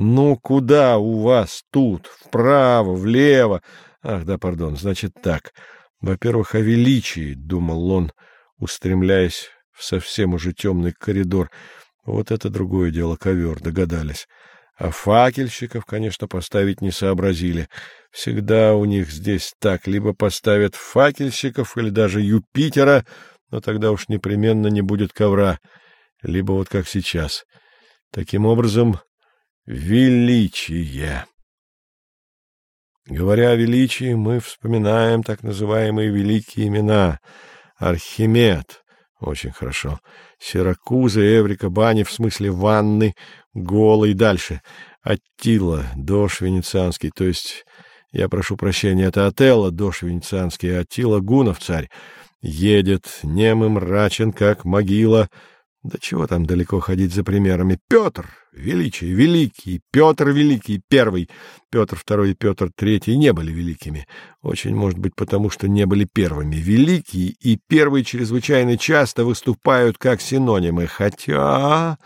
Ну, куда у вас тут? Вправо, влево? Ах, да, пардон, значит так. Во-первых, о величии, — думал он, устремляясь в совсем уже темный коридор. Вот это другое дело, ковер, догадались. А факельщиков, конечно, поставить не сообразили. Всегда у них здесь так, либо поставят факельщиков, или даже Юпитера, но тогда уж непременно не будет ковра, либо вот как сейчас. Таким образом, величие. Говоря о величии, мы вспоминаем так называемые великие имена. Архимед, очень хорошо. Сиракуза, Эврика, Бани, в смысле ванны, голый, дальше. Аттила, Дош Венецианский, то есть, я прошу прощения, это Отелло, Дош Венецианский, Аттила, Гунов царь. Едет, немым мрачен, как могила, да чего там далеко ходить за примерами? Петр, величие, великий, Петр Великий, первый, Петр второй и Петр третий не были великими. Очень может быть потому, что не были первыми. Великий и первый чрезвычайно часто выступают как синонимы, хотя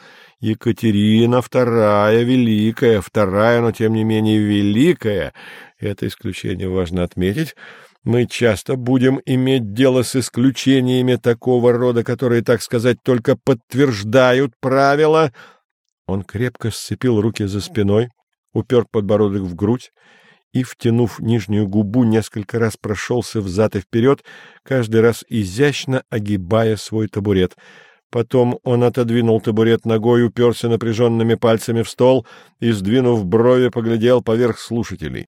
Екатерина вторая великая, вторая, но тем не менее великая, это исключение важно отметить, мы часто будем иметь дело с исключениями такого рода, которые, так сказать, только подтверждают правила. Он крепко сцепил руки за спиной, упер подбородок в грудь и, втянув нижнюю губу, несколько раз прошелся взад и вперед, каждый раз изящно огибая свой табурет. Потом он отодвинул табурет ногой, уперся напряженными пальцами в стол и, сдвинув брови, поглядел поверх слушателей.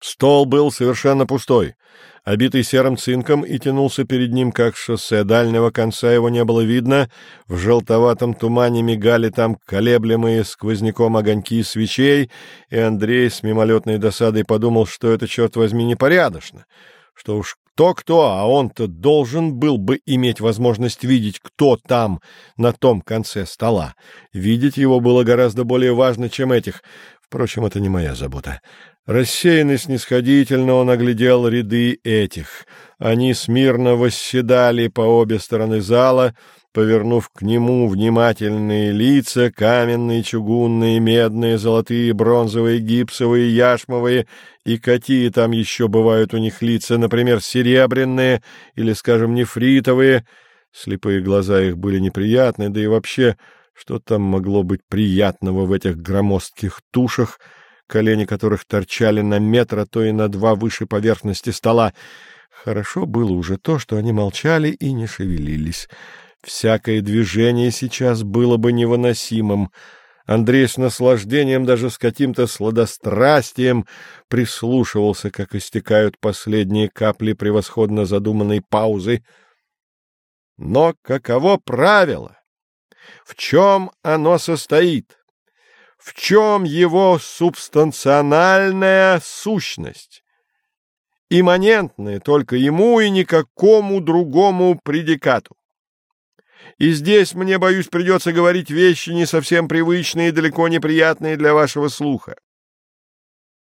Стол был совершенно пустой, обитый серым цинком, и тянулся перед ним, как шоссе. Дальнего конца его не было видно. В желтоватом тумане мигали там колеблемые сквозняком огоньки свечей, и Андрей с мимолетной досадой подумал, что это, черт возьми, непорядочно, что уж кто-кто, а он-то должен был бы иметь возможность видеть, кто там, на том конце стола. Видеть его было гораздо более важно, чем этих. Впрочем, это не моя забота. Рассеянно и снисходительно он оглядел ряды этих. Они смирно восседали по обе стороны зала, повернув к нему внимательные лица, каменные, чугунные, медные, золотые, бронзовые, гипсовые, яшмовые, и какие там еще бывают у них лица, например, серебряные или, скажем, нефритовые. Слепые глаза их были неприятны, да и вообще, что там могло быть приятного в этих громоздких тушах — колени которых торчали на метр, а то и на два выше поверхности стола. Хорошо было уже то, что они молчали и не шевелились. Всякое движение сейчас было бы невыносимым. Андрей с наслаждением, даже с каким-то сладострастием, прислушивался, как истекают последние капли превосходно задуманной паузы. Но каково правило? В чем оно состоит? в чем его субстанциональная сущность, имманентная только ему и никакому другому предикату. И здесь мне, боюсь, придется говорить вещи не совсем привычные и далеко неприятные для вашего слуха.